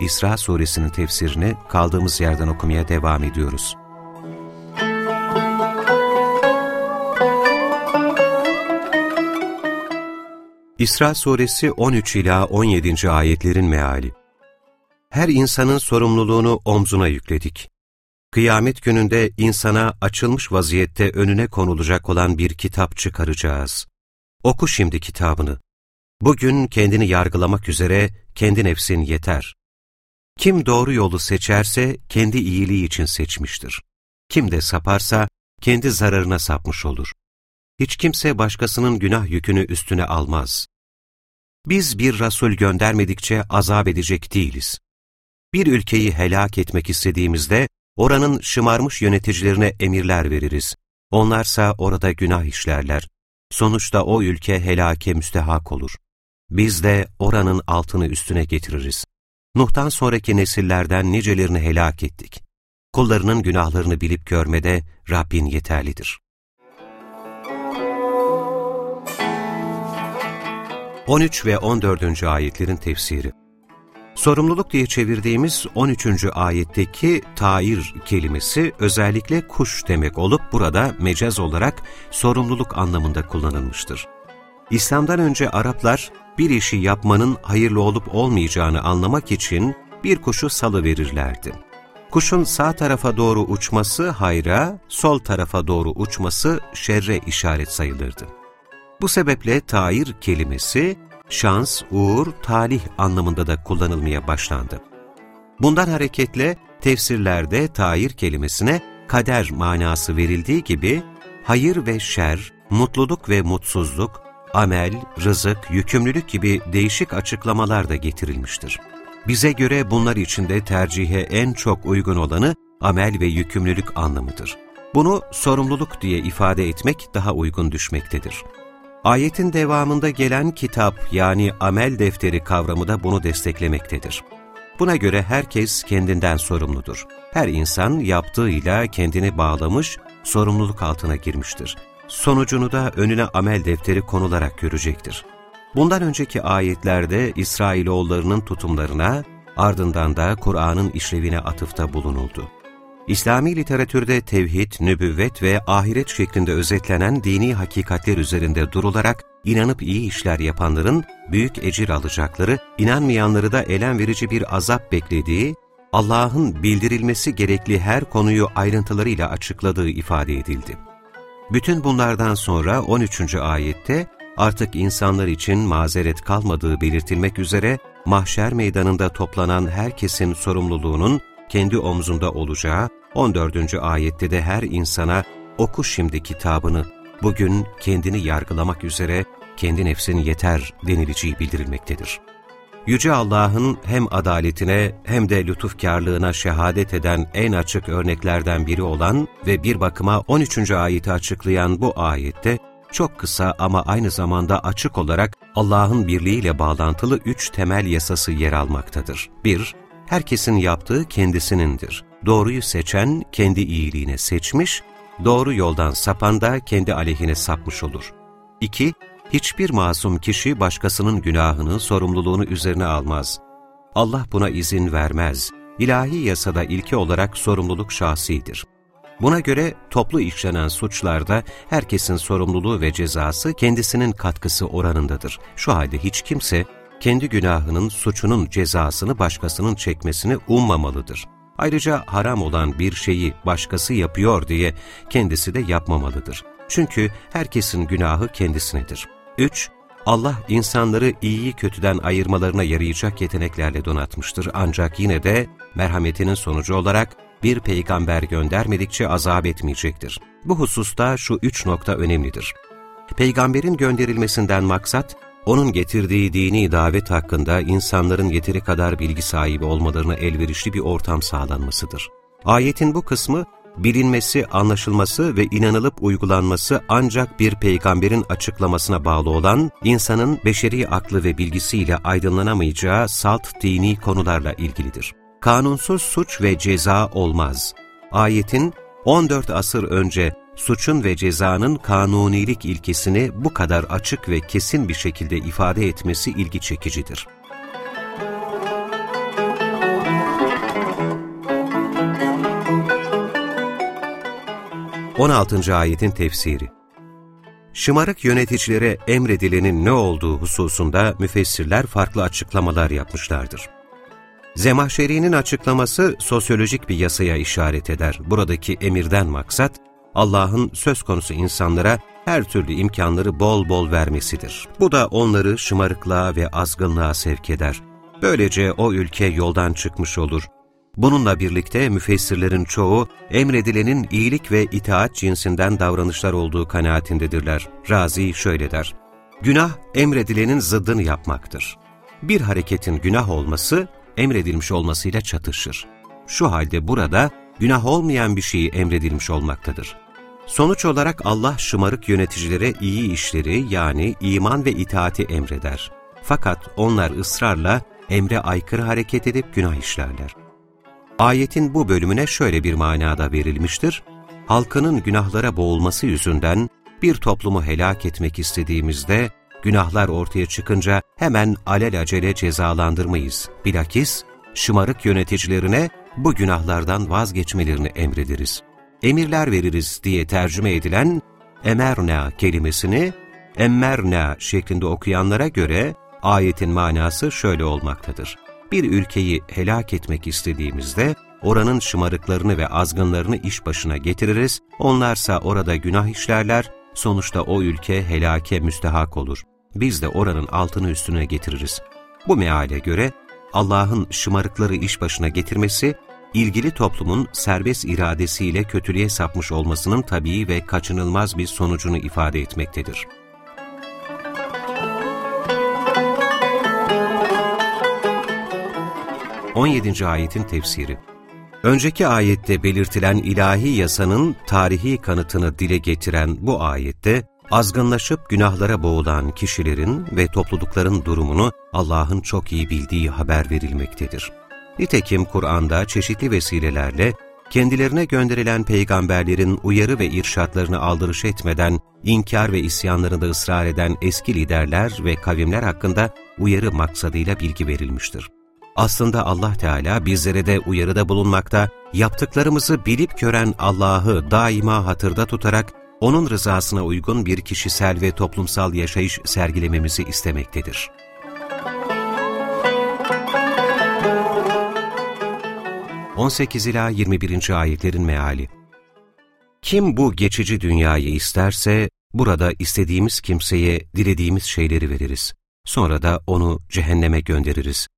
İsra suresinin tefsirini kaldığımız yerden okumaya devam ediyoruz. İsra suresi 13 ila 17. ayetlerin meali. Her insanın sorumluluğunu omzuna yükledik. Kıyamet gününde insana açılmış vaziyette önüne konulacak olan bir kitap çıkaracağız. Oku şimdi kitabını. Bugün kendini yargılamak üzere kendi nefsin yeter. Kim doğru yolu seçerse kendi iyiliği için seçmiştir. Kim de saparsa kendi zararına sapmış olur. Hiç kimse başkasının günah yükünü üstüne almaz. Biz bir Rasul göndermedikçe azap edecek değiliz. Bir ülkeyi helak etmek istediğimizde oranın şımarmış yöneticilerine emirler veririz. Onlarsa orada günah işlerler. Sonuçta o ülke helake müstehak olur. Biz de oranın altını üstüne getiririz. Nuh'tan sonraki nesillerden nicelerini helak ettik. Kullarının günahlarını bilip görmede Rabbin yeterlidir. 13 ve 14. ayetlerin tefsiri Sorumluluk diye çevirdiğimiz 13. ayetteki tair kelimesi özellikle kuş demek olup burada mecaz olarak sorumluluk anlamında kullanılmıştır. İslam'dan önce Araplar bir işi yapmanın hayırlı olup olmayacağını anlamak için bir kuşu salı verirlerdi. Kuşun sağ tarafa doğru uçması hayra, sol tarafa doğru uçması şerre işaret sayılırdı. Bu sebeple tair kelimesi şans, uğur, talih anlamında da kullanılmaya başlandı. Bundan hareketle tefsirlerde tair kelimesine kader manası verildiği gibi hayır ve şer, mutluluk ve mutsuzluk, amel, rızık, yükümlülük gibi değişik açıklamalar da getirilmiştir. Bize göre bunlar içinde tercihe en çok uygun olanı amel ve yükümlülük anlamıdır. Bunu sorumluluk diye ifade etmek daha uygun düşmektedir. Ayetin devamında gelen kitap yani amel defteri kavramı da bunu desteklemektedir. Buna göre herkes kendinden sorumludur. Her insan yaptığıyla kendini bağlamış, sorumluluk altına girmiştir sonucunu da önüne amel defteri konularak görecektir. Bundan önceki ayetlerde İsrailoğullarının tutumlarına, ardından da Kur'an'ın işlevine atıfta bulunuldu. İslami literatürde tevhid, nübüvvet ve ahiret şeklinde özetlenen dini hakikatler üzerinde durularak inanıp iyi işler yapanların büyük ecir alacakları, inanmayanları da elem verici bir azap beklediği, Allah'ın bildirilmesi gerekli her konuyu ayrıntılarıyla açıkladığı ifade edildi. Bütün bunlardan sonra 13. ayette artık insanlar için mazeret kalmadığı belirtilmek üzere mahşer meydanında toplanan herkesin sorumluluğunun kendi omzunda olacağı 14. ayette de her insana oku şimdi kitabını, bugün kendini yargılamak üzere kendi nefsin yeter denileceği bildirilmektedir. Yüce Allah'ın hem adaletine hem de lütufkarlığına şehadet eden en açık örneklerden biri olan ve bir bakıma 13. ayeti açıklayan bu ayette, çok kısa ama aynı zamanda açık olarak Allah'ın birliğiyle bağlantılı üç temel yasası yer almaktadır. 1- Herkesin yaptığı kendisinindir. Doğruyu seçen kendi iyiliğine seçmiş, doğru yoldan sapan da kendi aleyhine sapmış olur. 2- Hiçbir masum kişi başkasının günahını, sorumluluğunu üzerine almaz. Allah buna izin vermez. İlahi yasada ilke olarak sorumluluk şahsidir. Buna göre toplu işlenen suçlarda herkesin sorumluluğu ve cezası kendisinin katkısı oranındadır. Şu halde hiç kimse kendi günahının, suçunun cezasını başkasının çekmesini ummamalıdır. Ayrıca haram olan bir şeyi başkası yapıyor diye kendisi de yapmamalıdır. Çünkü herkesin günahı kendisinedir. 3. Allah insanları iyiyi kötüden ayırmalarına yarayacak yeteneklerle donatmıştır ancak yine de merhametinin sonucu olarak bir peygamber göndermedikçe azap etmeyecektir. Bu hususta şu üç nokta önemlidir. Peygamberin gönderilmesinden maksat, onun getirdiği dini davet hakkında insanların yeteri kadar bilgi sahibi olmalarına elverişli bir ortam sağlanmasıdır. Ayetin bu kısmı, bilinmesi, anlaşılması ve inanılıp uygulanması ancak bir peygamberin açıklamasına bağlı olan, insanın beşeri aklı ve bilgisiyle aydınlanamayacağı salt dini konularla ilgilidir. Kanunsuz suç ve ceza olmaz. Ayetin 14 asır önce suçun ve cezanın kanunilik ilkesini bu kadar açık ve kesin bir şekilde ifade etmesi ilgi çekicidir. On altıncı ayetin tefsiri Şımarık yöneticilere emredilenin ne olduğu hususunda müfessirler farklı açıklamalar yapmışlardır. Zemahşeri'nin açıklaması sosyolojik bir yasaya işaret eder. Buradaki emirden maksat, Allah'ın söz konusu insanlara her türlü imkanları bol bol vermesidir. Bu da onları şımarıklığa ve azgınlığa sevk eder. Böylece o ülke yoldan çıkmış olur. Bununla birlikte müfessirlerin çoğu emredilenin iyilik ve itaat cinsinden davranışlar olduğu kanaatindedirler. Razi şöyle der, Günah emredilenin zıddını yapmaktır. Bir hareketin günah olması, emredilmiş olmasıyla çatışır. Şu halde burada günah olmayan bir şeyi emredilmiş olmaktadır. Sonuç olarak Allah şımarık yöneticilere iyi işleri yani iman ve itaati emreder. Fakat onlar ısrarla emre aykırı hareket edip günah işlerler. Ayetin bu bölümüne şöyle bir manada verilmiştir. Halkının günahlara boğulması yüzünden bir toplumu helak etmek istediğimizde, günahlar ortaya çıkınca hemen alelacele cezalandırmayız. Bilakis, şımarık yöneticilerine bu günahlardan vazgeçmelerini emrederiz. Emirler veririz diye tercüme edilen emerna kelimesini emmerna şeklinde okuyanlara göre ayetin manası şöyle olmaktadır. Bir ülkeyi helak etmek istediğimizde oranın şımarıklarını ve azgınlarını iş başına getiririz, onlarsa orada günah işlerler, sonuçta o ülke helake müstehak olur. Biz de oranın altını üstüne getiririz. Bu meale göre Allah'ın şımarıkları iş başına getirmesi, ilgili toplumun serbest iradesiyle kötülüğe sapmış olmasının tabii ve kaçınılmaz bir sonucunu ifade etmektedir. On yedinci ayetin tefsiri Önceki ayette belirtilen ilahi yasanın tarihi kanıtını dile getiren bu ayette, azgınlaşıp günahlara boğulan kişilerin ve toplulukların durumunu Allah'ın çok iyi bildiği haber verilmektedir. Nitekim Kur'an'da çeşitli vesilelerle kendilerine gönderilen peygamberlerin uyarı ve irşatlarını aldırış etmeden inkar ve isyanlarında ısrar eden eski liderler ve kavimler hakkında uyarı maksadıyla bilgi verilmiştir. Aslında Allah Teala bizlere de uyarıda bulunmakta, yaptıklarımızı bilip gören Allah'ı daima hatırda tutarak onun rızasına uygun bir kişisel ve toplumsal yaşayış sergilememizi istemektedir. ...18 ila 21. ayetlerin meali Kim bu geçici dünyayı isterse, burada istediğimiz kimseye dilediğimiz şeyleri veririz. Sonra da onu cehenneme göndeririz.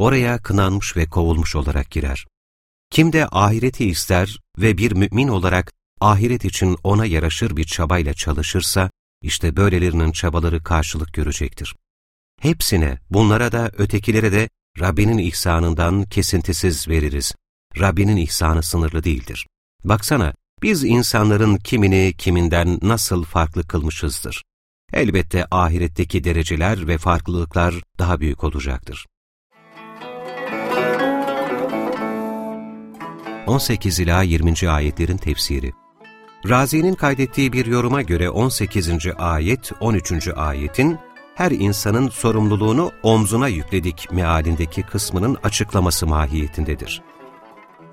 Oraya kınanmış ve kovulmuş olarak girer. Kim de ahireti ister ve bir mümin olarak ahiret için ona yaraşır bir çabayla çalışırsa, işte böylelerinin çabaları karşılık görecektir. Hepsine, bunlara da ötekilere de Rabbinin ihsanından kesintisiz veririz. Rabbinin ihsanı sınırlı değildir. Baksana, biz insanların kimini kiminden nasıl farklı kılmışızdır. Elbette ahiretteki dereceler ve farklılıklar daha büyük olacaktır. 18 ila 20. ayetlerin tefsiri Razi'nin kaydettiği bir yoruma göre 18. ayet, 13. ayetin her insanın sorumluluğunu omzuna yükledik mealindeki kısmının açıklaması mahiyetindedir.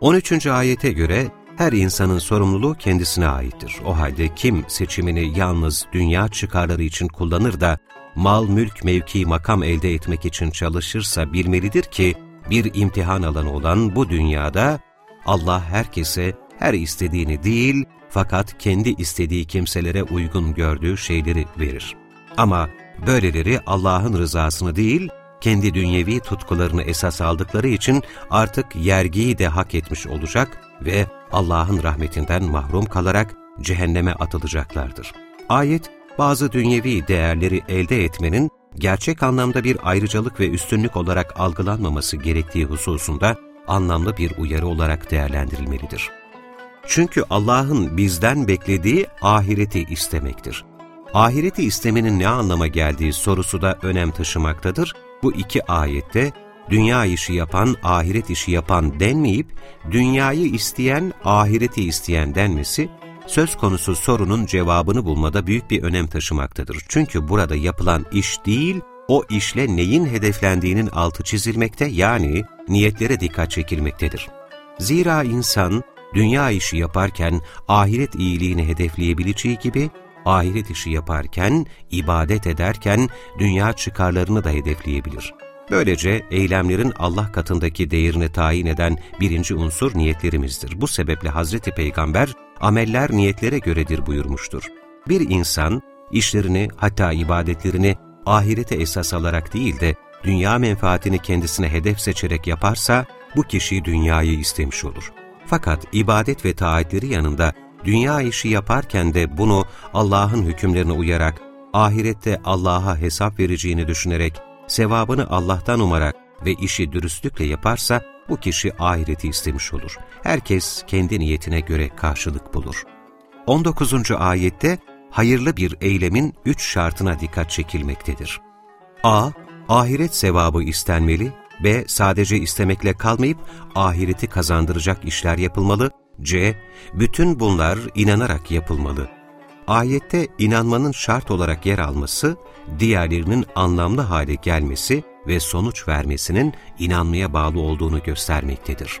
13. ayete göre her insanın sorumluluğu kendisine aittir. O halde kim seçimini yalnız dünya çıkarları için kullanır da mal, mülk, mevki, makam elde etmek için çalışırsa bilmelidir ki bir imtihan alanı olan bu dünyada Allah herkese her istediğini değil, fakat kendi istediği kimselere uygun gördüğü şeyleri verir. Ama böyleleri Allah'ın rızasını değil, kendi dünyevi tutkularını esas aldıkları için artık yergiyi de hak etmiş olacak ve Allah'ın rahmetinden mahrum kalarak cehenneme atılacaklardır. Ayet, bazı dünyevi değerleri elde etmenin gerçek anlamda bir ayrıcalık ve üstünlük olarak algılanmaması gerektiği hususunda anlamlı bir uyarı olarak değerlendirilmelidir. Çünkü Allah'ın bizden beklediği ahireti istemektir. Ahireti istemenin ne anlama geldiği sorusu da önem taşımaktadır. Bu iki ayette dünya işi yapan, ahiret işi yapan denmeyip, dünyayı isteyen, ahireti isteyen denmesi, söz konusu sorunun cevabını bulmada büyük bir önem taşımaktadır. Çünkü burada yapılan iş değil, o işle neyin hedeflendiğinin altı çizilmekte yani niyetlere dikkat çekilmektedir. Zira insan, dünya işi yaparken ahiret iyiliğini hedefleyebileceği gibi, ahiret işi yaparken, ibadet ederken dünya çıkarlarını da hedefleyebilir. Böylece eylemlerin Allah katındaki değerini tayin eden birinci unsur niyetlerimizdir. Bu sebeple Hazreti Peygamber, ameller niyetlere göredir buyurmuştur. Bir insan, işlerini hatta ibadetlerini ahirete esas alarak değil de dünya menfaatini kendisine hedef seçerek yaparsa, bu kişi dünyayı istemiş olur. Fakat ibadet ve taatleri yanında dünya işi yaparken de bunu Allah'ın hükümlerine uyarak, ahirette Allah'a hesap vereceğini düşünerek, sevabını Allah'tan umarak ve işi dürüstlükle yaparsa, bu kişi ahireti istemiş olur. Herkes kendi niyetine göre karşılık bulur. 19. ayette hayırlı bir eylemin üç şartına dikkat çekilmektedir. A. Ahiret sevabı istenmeli. B. Sadece istemekle kalmayıp ahireti kazandıracak işler yapılmalı. C. Bütün bunlar inanarak yapılmalı. Ayette inanmanın şart olarak yer alması, diğerlerinin anlamlı hale gelmesi ve sonuç vermesinin inanmaya bağlı olduğunu göstermektedir.